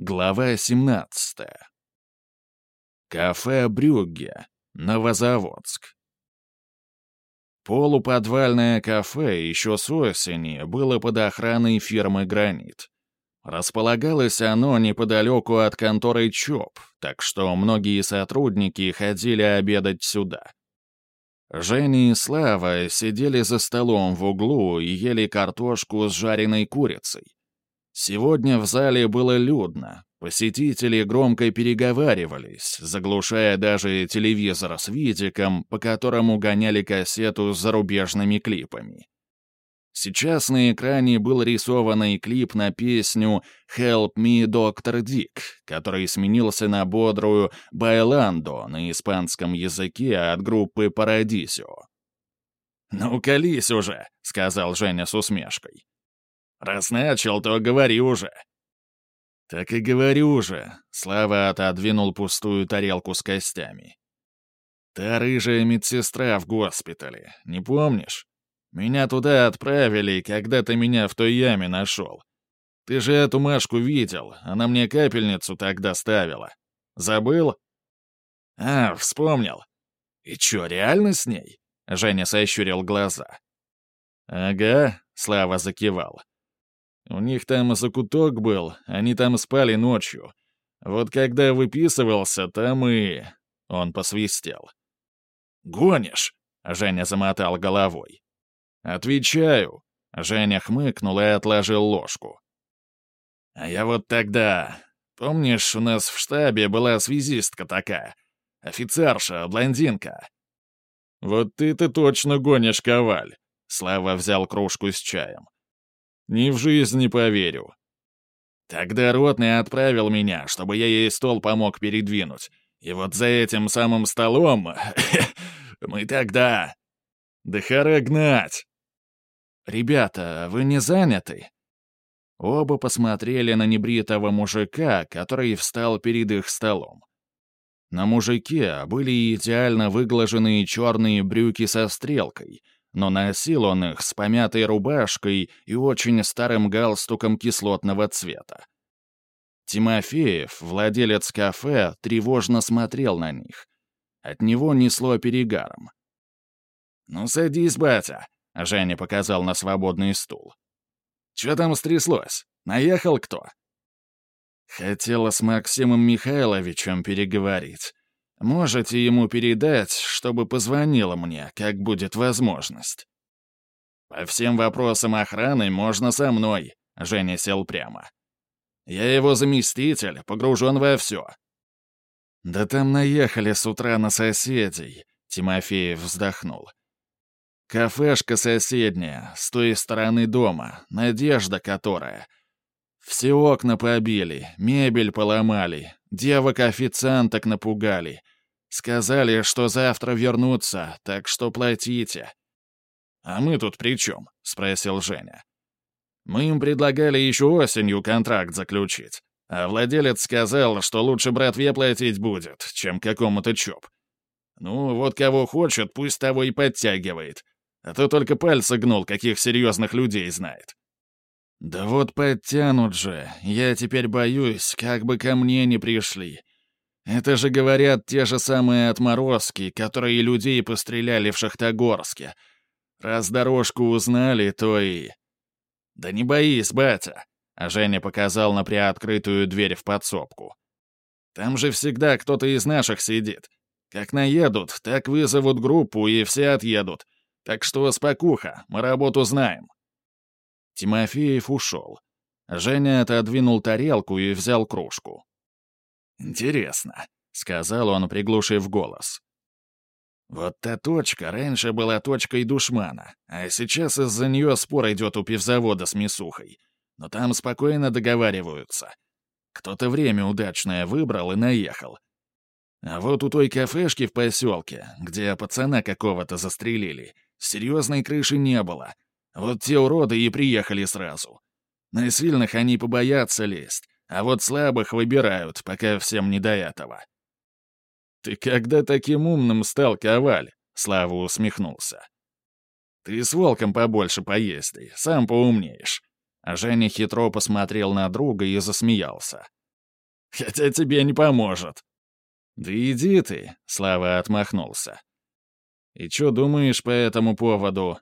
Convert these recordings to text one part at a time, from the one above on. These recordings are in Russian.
Глава 17. Кафе «Брюгге», Новозаводск. Полуподвальное кафе еще с осени было под охраной фирмы «Гранит». Располагалось оно неподалеку от конторы ЧОП, так что многие сотрудники ходили обедать сюда. Женя и Слава сидели за столом в углу и ели картошку с жареной курицей. Сегодня в зале было людно. Посетители громко переговаривались, заглушая даже телевизор с видиком, по которому гоняли кассету с зарубежными клипами. Сейчас на экране был рисованный клип на песню «Help me, Dr. Dick», который сменился на бодрую «Байландо» на испанском языке от группы «Парадисио». «Ну, колись уже», — сказал Женя с усмешкой. Раз начал, то говори уже». «Так и говорю уже», — Слава отодвинул пустую тарелку с костями. «Та рыжая медсестра в госпитале, не помнишь? Меня туда отправили, когда ты меня в той яме нашел. Ты же эту Машку видел, она мне капельницу тогда ставила. Забыл?» «А, вспомнил. И чё, реально с ней?» Женя сощурил глаза. «Ага», — Слава закивал. У них там закуток был, они там спали ночью. Вот когда выписывался, там и...» Он посвистел. «Гонишь?» — Женя замотал головой. «Отвечаю». Женя хмыкнул и отложил ложку. «А я вот тогда... Помнишь, у нас в штабе была связистка такая? Офицерша, блондинка?» «Вот ты-то точно гонишь, Коваль!» Слава взял кружку с чаем. Ни в жизнь не поверю. Тогда Ротный отправил меня, чтобы я ей стол помог передвинуть. И вот за этим самым столом мы тогда... Да гнать! «Ребята, вы не заняты?» Оба посмотрели на небритого мужика, который встал перед их столом. На мужике были идеально выглаженные черные брюки со стрелкой — но носил он их с помятой рубашкой и очень старым галстуком кислотного цвета. Тимофеев, владелец кафе, тревожно смотрел на них. От него несло перегаром. «Ну, садись, батя», — Женя показал на свободный стул. «Чё там стряслось? Наехал кто?» Хотела с Максимом Михайловичем переговорить. Можете ему передать, чтобы позвонила мне, как будет возможность. По всем вопросам охраны можно со мной, Женя сел прямо. Я его заместитель, погружен во все. Да там наехали с утра на соседей, Тимофеев вздохнул. Кафешка соседняя, с той стороны дома, надежда которая. Все окна побили, мебель поломали, девок-официанток напугали. Сказали, что завтра вернутся, так что платите». «А мы тут при чем?» — спросил Женя. «Мы им предлагали еще осенью контракт заключить, а владелец сказал, что лучше братве платить будет, чем какому-то ЧОП. Ну, вот кого хочет, пусть того и подтягивает, а то только пальцы гнул, каких серьезных людей знает». «Да вот подтянут же, я теперь боюсь, как бы ко мне не пришли. Это же, говорят, те же самые отморозки, которые людей постреляли в Шахтогорске. Раз дорожку узнали, то и... Да не боись, батя. А Женя показал на приоткрытую дверь в подсобку. Там же всегда кто-то из наших сидит. Как наедут, так вызовут группу и все отъедут. Так что спокуха, мы работу знаем. Тимофеев ушел. Женя отодвинул тарелку и взял кружку. «Интересно», — сказал он, приглушив голос. «Вот та точка раньше была точкой душмана, а сейчас из-за нее спор идет у пивзавода с Мисухой. Но там спокойно договариваются. Кто-то время удачное выбрал и наехал. А вот у той кафешки в поселке, где пацана какого-то застрелили, серьезной крыши не было. Вот те уроды и приехали сразу. На сильных они побоятся лезть, а вот слабых выбирают, пока всем не до этого. «Ты когда таким умным стал, Коваль?» — Слава усмехнулся. «Ты с волком побольше поезди, сам поумнеешь». А Женя хитро посмотрел на друга и засмеялся. Хотя тебе не поможет». «Да иди ты», — Слава отмахнулся. «И что думаешь по этому поводу?»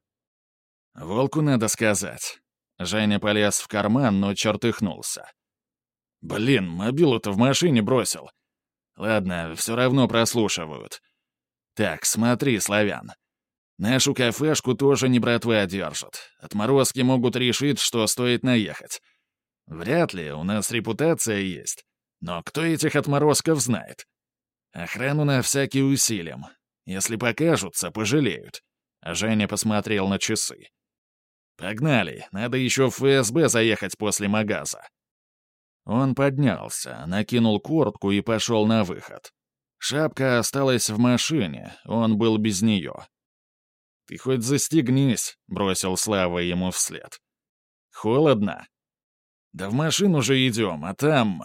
«Волку надо сказать». Женя полез в карман, но чертыхнулся. «Блин, мобилу-то в машине бросил. Ладно, все равно прослушивают. Так, смотри, славян. Нашу кафешку тоже не братва держат. Отморозки могут решить, что стоит наехать. Вряд ли, у нас репутация есть. Но кто этих отморозков знает? Охрану на всякий усилим. Если покажутся, пожалеют. Женя посмотрел на часы. «Погнали, надо еще в ФСБ заехать после магаза». Он поднялся, накинул куртку и пошел на выход. Шапка осталась в машине, он был без нее. «Ты хоть застегнись», — бросил Слава ему вслед. «Холодно?» «Да в машину же идем, а там...»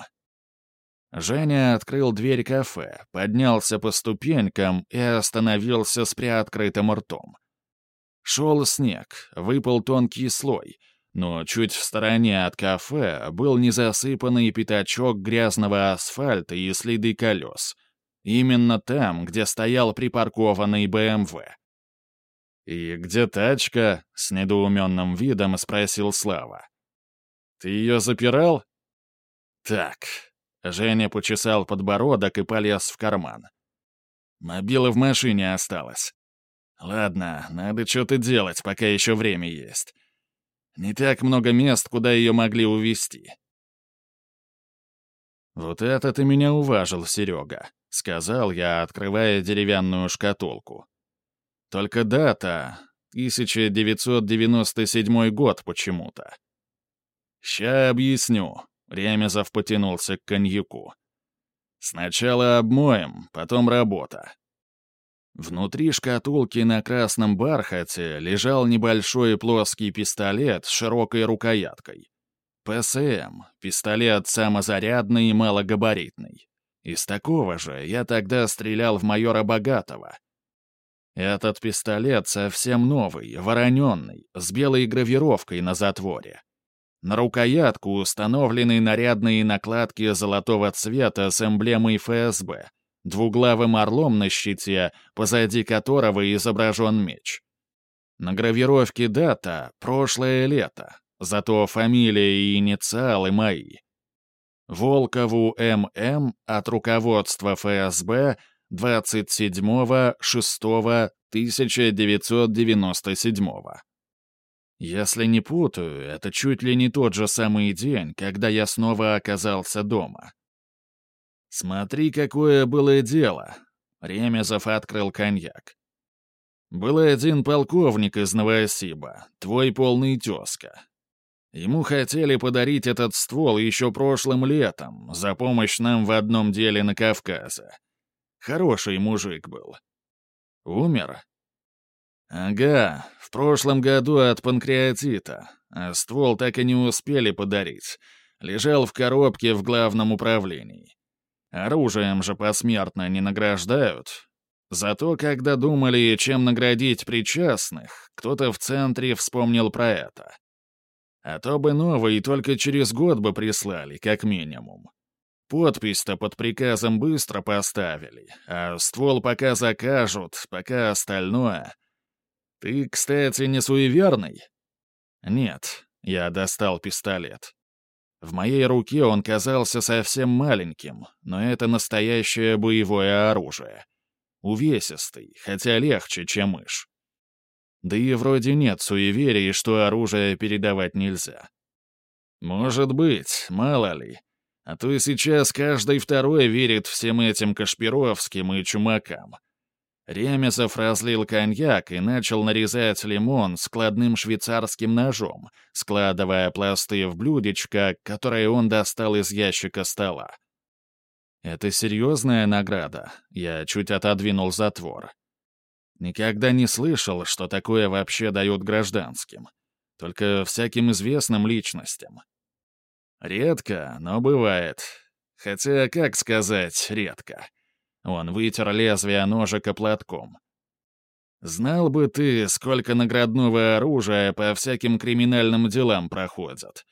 Женя открыл дверь кафе, поднялся по ступенькам и остановился с приоткрытым ртом. Шел снег, выпал тонкий слой, но чуть в стороне от кафе был незасыпанный пятачок грязного асфальта и следы колес. Именно там, где стоял припаркованный БМВ. «И где тачка?» — с недоуменным видом спросил Слава. «Ты ее запирал?» «Так». Женя почесал подбородок и полез в карман. «Мобила в машине осталась. Ладно, надо что-то делать, пока еще время есть. Не так много мест, куда ее могли увезти. «Вот это ты меня уважил, Серега», — сказал я, открывая деревянную шкатулку. «Только дата — 1997 год почему-то». «Ща объясню», — Ремезов потянулся к коньяку. «Сначала обмоем, потом работа. Внутри шкатулки на красном бархате лежал небольшой плоский пистолет с широкой рукояткой. ПСМ — пистолет самозарядный и малогабаритный. Из такого же я тогда стрелял в майора Богатого. Этот пистолет совсем новый, вороненный, с белой гравировкой на затворе. На рукоятку установлены нарядные накладки золотого цвета с эмблемой ФСБ — двуглавым орлом на щите, позади которого изображен меч. На гравировке дата — прошлое лето, зато фамилия и инициалы мои. Волкову М.М. от руководства ФСБ 27.06.1997. Если не путаю, это чуть ли не тот же самый день, когда я снова оказался дома. «Смотри, какое было дело!» Ремезов открыл коньяк. «Был один полковник из Новосиба, твой полный тезка. Ему хотели подарить этот ствол еще прошлым летом за помощь нам в одном деле на Кавказе. Хороший мужик был. Умер? Ага, в прошлом году от панкреатита, а ствол так и не успели подарить. Лежал в коробке в главном управлении. Оружием же посмертно не награждают. Зато когда думали, чем наградить причастных, кто-то в центре вспомнил про это. А то бы новый только через год бы прислали, как минимум. Подпись-то под приказом быстро поставили, а ствол пока закажут, пока остальное. Ты, кстати, не суеверный? Нет, я достал пистолет. В моей руке он казался совсем маленьким, но это настоящее боевое оружие. Увесистый, хотя легче, чем мышь. Да и вроде нет суеверий, что оружие передавать нельзя. Может быть, мало ли. А то и сейчас каждый второй верит всем этим Кашпировским и Чумакам. Ремесов разлил коньяк и начал нарезать лимон складным швейцарским ножом, складывая пласты в блюдечко, которое он достал из ящика стола. «Это серьезная награда», — я чуть отодвинул затвор. Никогда не слышал, что такое вообще дают гражданским. Только всяким известным личностям. Редко, но бывает. Хотя, как сказать, редко. Он вытер лезвие ножика платком. «Знал бы ты, сколько наградного оружия по всяким криминальным делам проходят.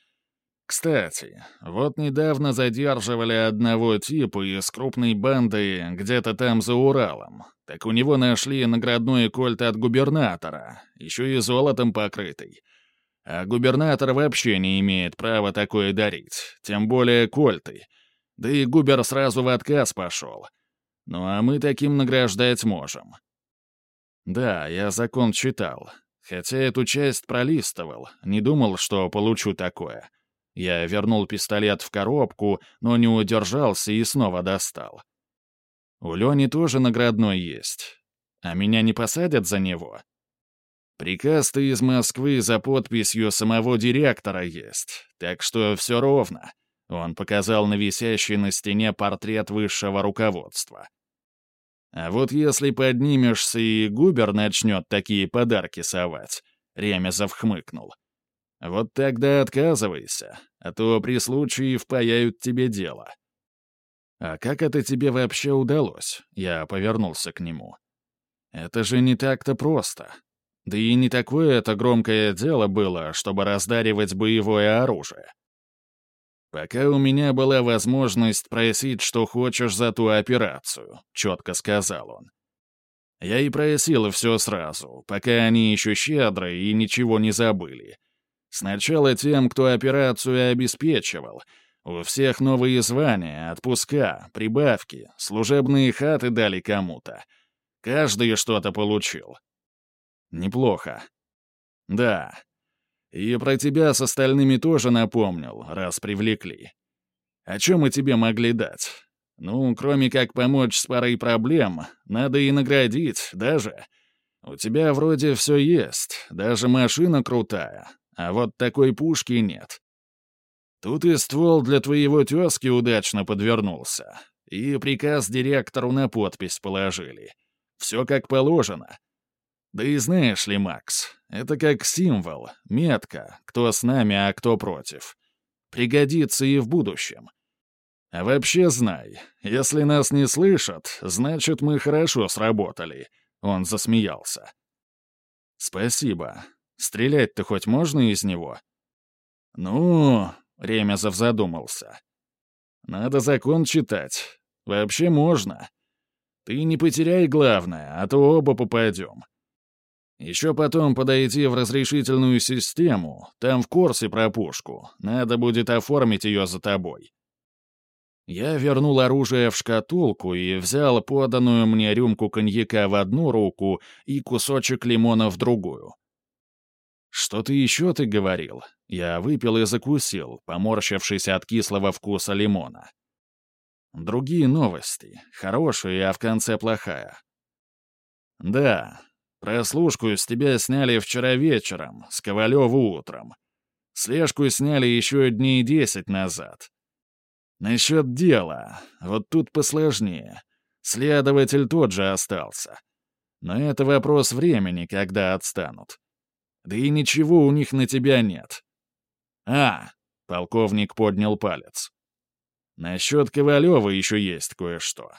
Кстати, вот недавно задерживали одного типа из крупной банды где-то там за Уралом. Так у него нашли наградной кольт от губернатора, еще и золотом покрытый. А губернатор вообще не имеет права такое дарить, тем более кольты. Да и губер сразу в отказ пошел. Ну а мы таким награждать можем. Да, я закон читал. Хотя эту часть пролистывал, не думал, что получу такое. Я вернул пистолет в коробку, но не удержался и снова достал. У Лени тоже наградной есть. А меня не посадят за него? Приказ-то из Москвы за подписью самого директора есть, так что все ровно. Он показал на висящий на стене портрет высшего руководства. А вот если поднимешься и Губер начнет такие подарки совать, Ремезов хмыкнул. Вот тогда отказывайся, а то при случае впаяют тебе дело. А как это тебе вообще удалось? Я повернулся к нему. Это же не так-то просто. Да и не такое это громкое дело было, чтобы раздаривать боевое оружие. «Пока у меня была возможность просить, что хочешь за ту операцию», — четко сказал он. Я и просил все сразу, пока они еще щедрые и ничего не забыли. Сначала тем, кто операцию обеспечивал. У всех новые звания, отпуска, прибавки, служебные хаты дали кому-то. Каждый что-то получил. Неплохо. Да. И про тебя с остальными тоже напомнил, раз привлекли. О чем мы тебе могли дать? Ну, кроме как помочь с парой проблем, надо и наградить, даже. У тебя вроде все есть, даже машина крутая, а вот такой пушки нет. Тут и ствол для твоего тезки удачно подвернулся, и приказ директору на подпись положили. Все как положено. Да и знаешь ли, Макс, это как символ, метка, кто с нами, а кто против. Пригодится и в будущем. А вообще знай, если нас не слышат, значит, мы хорошо сработали. Он засмеялся. Спасибо. Стрелять-то хоть можно из него? Ну, Ремезов задумался. Надо закон читать. Вообще можно. Ты не потеряй главное, а то оба попадем. Еще потом подойти в разрешительную систему, там в курсе про пушку, надо будет оформить ее за тобой. Я вернул оружие в шкатулку и взял поданную мне рюмку коньяка в одну руку и кусочек лимона в другую. «Что-то еще ты говорил?» Я выпил и закусил, поморщившись от кислого вкуса лимона. Другие новости. Хорошая, а в конце плохая. Да, Прослушку с тебя сняли вчера вечером, с Ковалеву утром. Слежку сняли еще дней десять назад. Насчет дела. Вот тут посложнее. Следователь тот же остался. Но это вопрос времени, когда отстанут. Да и ничего у них на тебя нет. А, полковник поднял палец. Насчет Ковалева еще есть кое-что.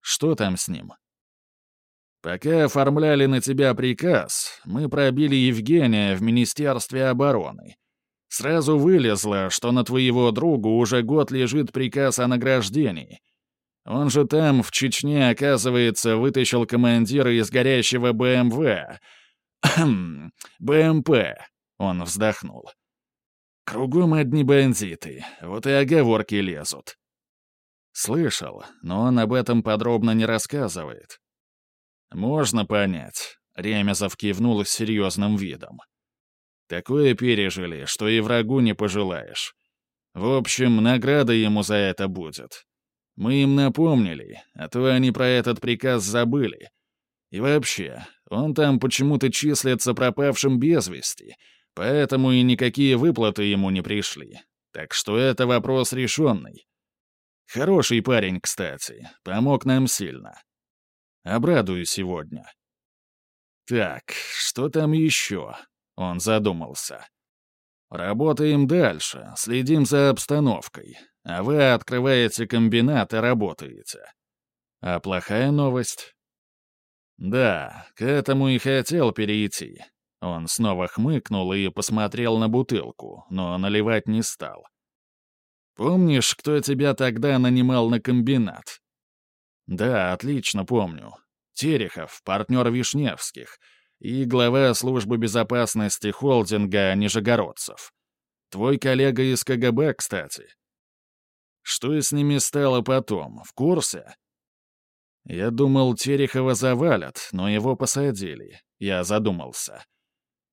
Что там с ним? Пока оформляли на тебя приказ, мы пробили Евгения в Министерстве обороны. Сразу вылезло, что на твоего друга уже год лежит приказ о награждении. Он же там, в Чечне, оказывается, вытащил командира из горящего БМВ. БМП. Он вздохнул. Кругом одни бандиты, вот и оговорки лезут. Слышал, но он об этом подробно не рассказывает. «Можно понять», — Ремезов кивнул с серьезным видом. «Такое пережили, что и врагу не пожелаешь. В общем, награда ему за это будет. Мы им напомнили, а то они про этот приказ забыли. И вообще, он там почему-то числится пропавшим без вести, поэтому и никакие выплаты ему не пришли. Так что это вопрос решенный. Хороший парень, кстати, помог нам сильно. Обрадую сегодня. Так, что там еще? Он задумался. Работаем дальше, следим за обстановкой, а вы открываете комбинат и работаете. А плохая новость? Да, к этому и хотел перейти. Он снова хмыкнул и посмотрел на бутылку, но наливать не стал. «Помнишь, кто тебя тогда нанимал на комбинат?» «Да, отлично помню. Терехов, партнер Вишневских, и глава службы безопасности холдинга Нижегородцев. Твой коллега из КГБ, кстати. Что с ними стало потом, в курсе?» Я думал, Терехова завалят, но его посадили. Я задумался.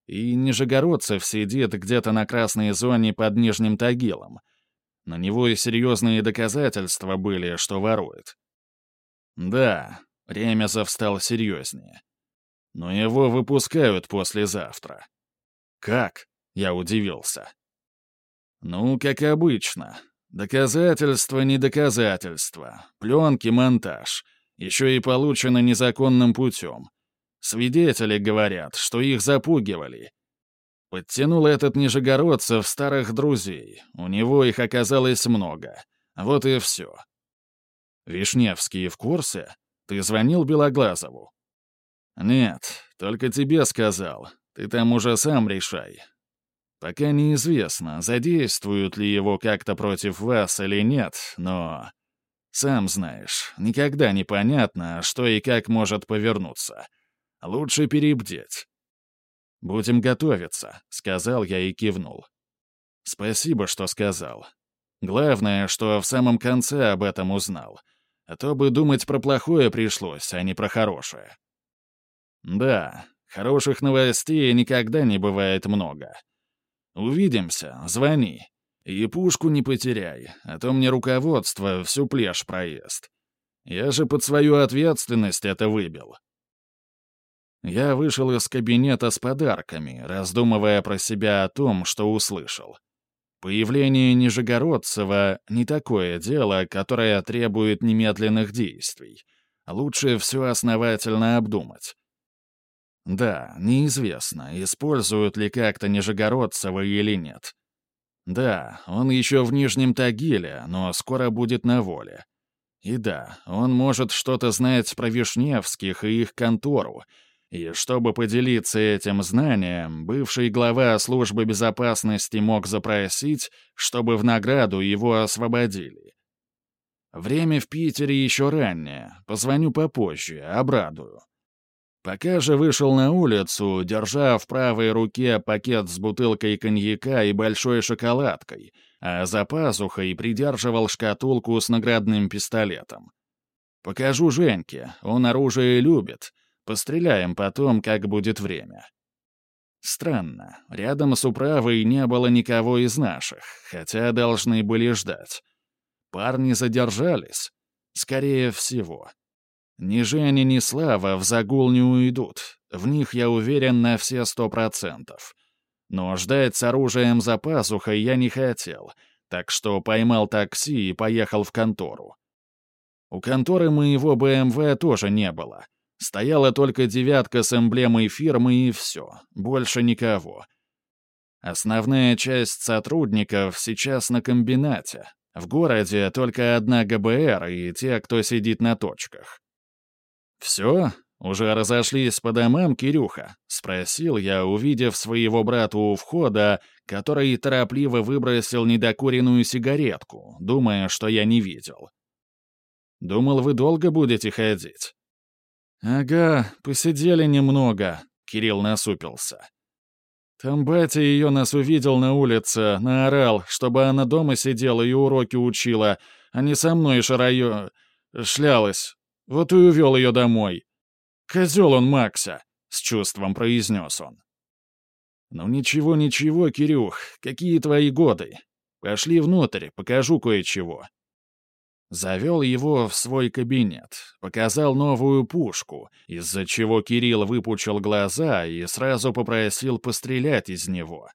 И Нижегородцев сидит где-то на красной зоне под Нижним Тагилом. На него и серьезные доказательства были, что ворует. Да, Ремезов стал серьезнее. Но его выпускают послезавтра. Как? Я удивился. Ну, как обычно. Доказательства, не доказательства. Пленки, монтаж — еще и получено незаконным путем. Свидетели говорят, что их запугивали. Подтянул этот нижегородцев старых друзей. У него их оказалось много. Вот и все. Вишневский в курсе? Ты звонил Белоглазову? Нет, только тебе сказал. Ты там уже сам решай. Пока неизвестно, задействуют ли его как-то против вас или нет, но... Сам знаешь, никогда не понятно, что и как может повернуться. Лучше перебдеть. «Будем готовиться», — сказал я и кивнул. «Спасибо, что сказал. Главное, что в самом конце об этом узнал. А то бы думать про плохое пришлось, а не про хорошее». «Да, хороших новостей никогда не бывает много. Увидимся, звони». И пушку не потеряй, а то мне руководство всю плешь проест. Я же под свою ответственность это выбил. Я вышел из кабинета с подарками, раздумывая про себя о том, что услышал. Появление Нижегородцева — не такое дело, которое требует немедленных действий. Лучше все основательно обдумать. Да, неизвестно, используют ли как-то Нижегородцева или нет. Да, он еще в Нижнем Тагиле, но скоро будет на воле. И да, он может что-то знать про Вишневских и их контору, и чтобы поделиться этим знанием, бывший глава службы безопасности мог запросить, чтобы в награду его освободили. Время в Питере еще раннее, позвоню попозже, обрадую. Пока же вышел на улицу, держа в правой руке пакет с бутылкой коньяка и большой шоколадкой, а за пазухой придерживал шкатулку с наградным пистолетом. «Покажу Женьке, он оружие любит. Постреляем потом, как будет время». Странно, рядом с управой не было никого из наших, хотя должны были ждать. Парни задержались? Скорее всего. Ни Женя, ни Слава в загул не уйдут. В них я уверен на все сто процентов. Но ждать с оружием за пазухой я не хотел, так что поймал такси и поехал в контору. У конторы моего БМВ тоже не было. Стояла только девятка с эмблемой фирмы и все, больше никого. Основная часть сотрудников сейчас на комбинате. В городе только одна ГБР и те, кто сидит на точках. «Все? Уже разошлись по домам, Кирюха?» — спросил я, увидев своего брата у входа, который торопливо выбросил недокуренную сигаретку, думая, что я не видел. «Думал, вы долго будете ходить?» «Ага, посидели немного», — Кирилл насупился. Там батя ее нас увидел на улице, наорал, чтобы она дома сидела и уроки учила, а не со мной шараю... шлялась. Вот и увел ее домой. Козел он Макса, с чувством произнес он. Ну ничего, ничего, Кирюх, какие твои годы? Пошли внутрь, покажу кое-чего. Завел его в свой кабинет, показал новую пушку, из-за чего Кирилл выпучил глаза и сразу попросил пострелять из него.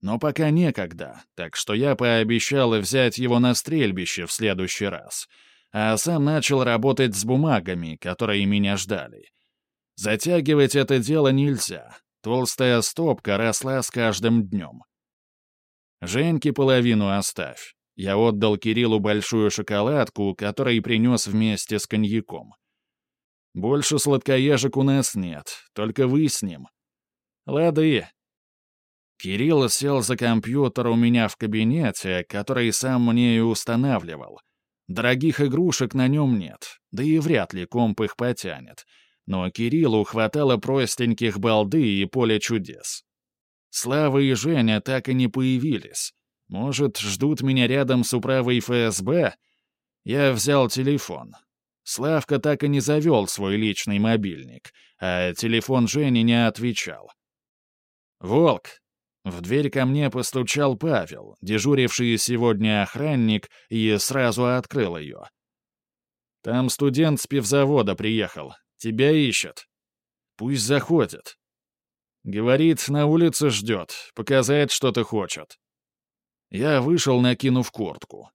Но пока некогда, так что я пообещал взять его на стрельбище в следующий раз — а сам начал работать с бумагами, которые меня ждали. Затягивать это дело нельзя. Толстая стопка росла с каждым днем. Женьке половину оставь. Я отдал Кириллу большую шоколадку, которую принес вместе с коньяком. Больше сладкоежек у нас нет, только вы с ним. Лады. Кирилл сел за компьютер у меня в кабинете, который сам мне и устанавливал. Дорогих игрушек на нем нет, да и вряд ли комп их потянет. Но Кириллу хватало простеньких балды и поля чудес. Слава и Женя так и не появились. Может, ждут меня рядом с управой ФСБ? Я взял телефон. Славка так и не завел свой личный мобильник, а телефон Жени не отвечал. «Волк, в дверь ко мне постучал Павел, дежуривший сегодня охранник, и сразу открыл ее. «Там студент с пивзавода приехал. Тебя ищет. Пусть заходит». Говорит, на улице ждет, показать что-то хочет. Я вышел, накинув куртку.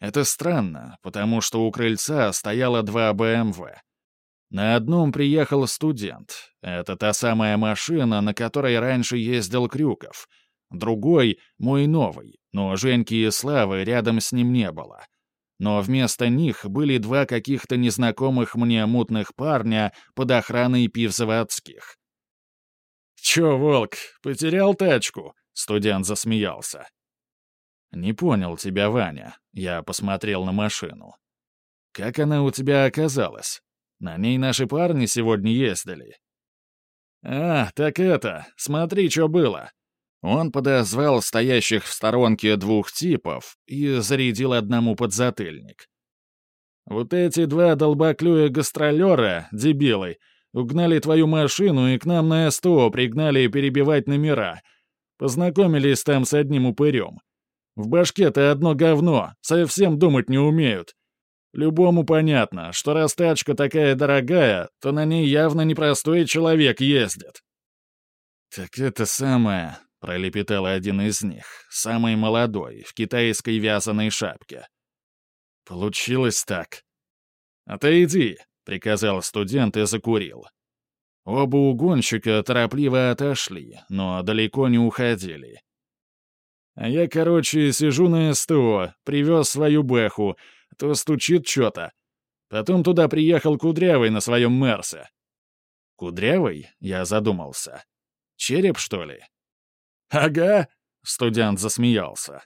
Это странно, потому что у крыльца стояло два БМВ. На одном приехал студент. Это та самая машина, на которой раньше ездил Крюков. Другой — мой новый, но Женьки и Славы рядом с ним не было. Но вместо них были два каких-то незнакомых мне мутных парня под охраной пивзаводских. «Чё, Волк, потерял тачку?» — студент засмеялся. «Не понял тебя, Ваня», — я посмотрел на машину. «Как она у тебя оказалась?» На ней наши парни сегодня ездили». «А, так это, смотри, что было». Он подозвал стоящих в сторонке двух типов и зарядил одному подзатыльник. «Вот эти два долбоклюя гастролера, дебилы, угнали твою машину и к нам на СТО пригнали перебивать номера. Познакомились там с одним упырем. В башке-то одно говно, совсем думать не умеют. Любому понятно, что раз тачка такая дорогая, то на ней явно непростой человек ездит. «Так это самое», — пролепетал один из них, самый молодой, в китайской вязаной шапке. «Получилось так». «Отойди», — приказал студент и закурил. Оба угонщика торопливо отошли, но далеко не уходили. А я, короче, сижу на СТО, привез свою бэху, то стучит что-то. Потом туда приехал Кудрявый на своем Мерсе. Кудрявый? Я задумался. Череп, что ли? Ага, студент засмеялся.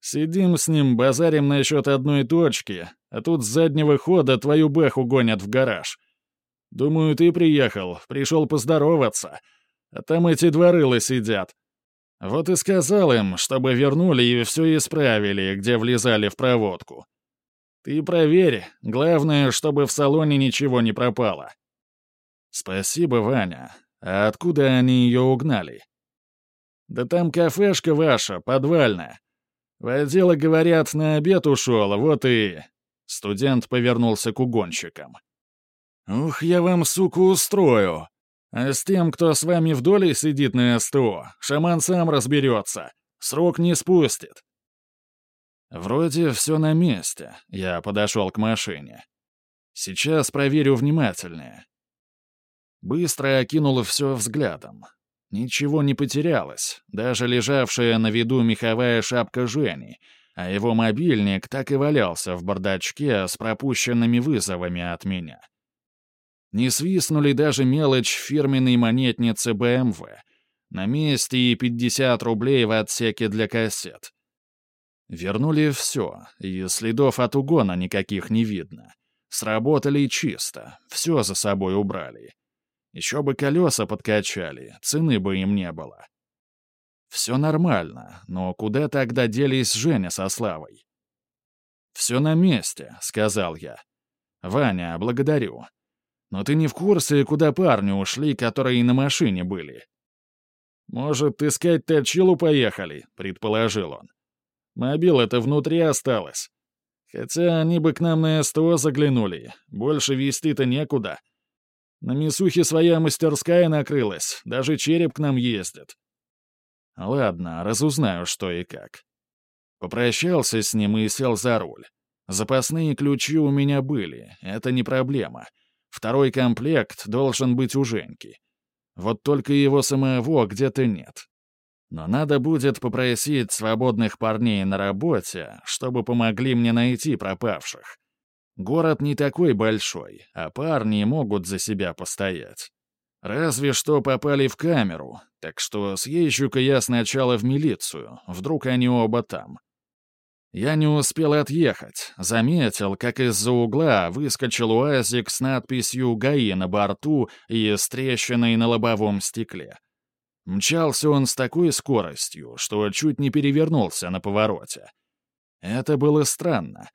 Сидим с ним, базарим насчет одной точки, а тут с заднего хода твою бэху гонят в гараж. Думаю, ты приехал, пришел поздороваться. А там эти дворылы сидят. Вот и сказал им, чтобы вернули и все исправили, где влезали в проводку. Ты проверь, главное, чтобы в салоне ничего не пропало. Спасибо, Ваня. А откуда они ее угнали? Да там кафешка ваша, подвальная. Водила, говорят, на обед ушел, вот и... Студент повернулся к угонщикам. «Ух, я вам, суку, устрою. А с тем, кто с вами в доле сидит на СТО, шаман сам разберется. Срок не спустит. Вроде все на месте. Я подошел к машине. Сейчас проверю внимательнее. Быстро окинул все взглядом. Ничего не потерялось, даже лежавшая на виду меховая шапка Жени, а его мобильник так и валялся в бардачке с пропущенными вызовами от меня. Не свистнули даже мелочь фирменной монетницы БМВ. На месте и 50 рублей в отсеке для кассет. Вернули все, и следов от угона никаких не видно. Сработали чисто, все за собой убрали. Еще бы колеса подкачали, цены бы им не было. Все нормально, но куда тогда делись Женя со Славой? «Все на месте», — сказал я. «Ваня, благодарю. Но ты не в курсе, куда парни ушли, которые на машине были?» «Может, искать точилу поехали?» — предположил он. Мобил это внутри осталось. Хотя они бы к нам на СТО заглянули. Больше вести-то некуда. На Мисухе своя мастерская накрылась. Даже череп к нам ездит. Ладно, разузнаю, что и как. Попрощался с ним и сел за руль. Запасные ключи у меня были, это не проблема. Второй комплект должен быть у Женьки. Вот только его самого где-то нет. Но надо будет попросить свободных парней на работе, чтобы помогли мне найти пропавших. Город не такой большой, а парни могут за себя постоять. Разве что попали в камеру, так что съезжу-ка я сначала в милицию, вдруг они оба там. Я не успел отъехать, заметил, как из-за угла выскочил УАЗик с надписью «ГАИ» на борту и с трещиной на лобовом стекле. Мчался он с такой скоростью, что чуть не перевернулся на повороте. Это было странно.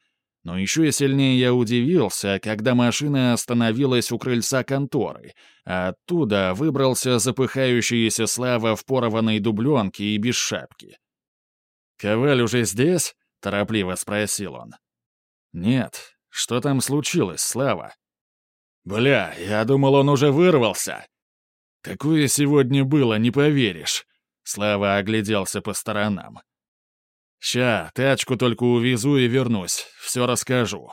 Но еще сильнее я удивился, когда машина остановилась у крыльца конторы, а оттуда выбрался запыхающийся Слава в порванной дубленке и без шапки. «Коваль уже здесь?» — торопливо спросил он. «Нет. Что там случилось, Слава?» «Бля, я думал, он уже вырвался!» «Какое сегодня было, не поверишь!» Слава огляделся по сторонам. «Ща, тачку только увезу и вернусь, все расскажу».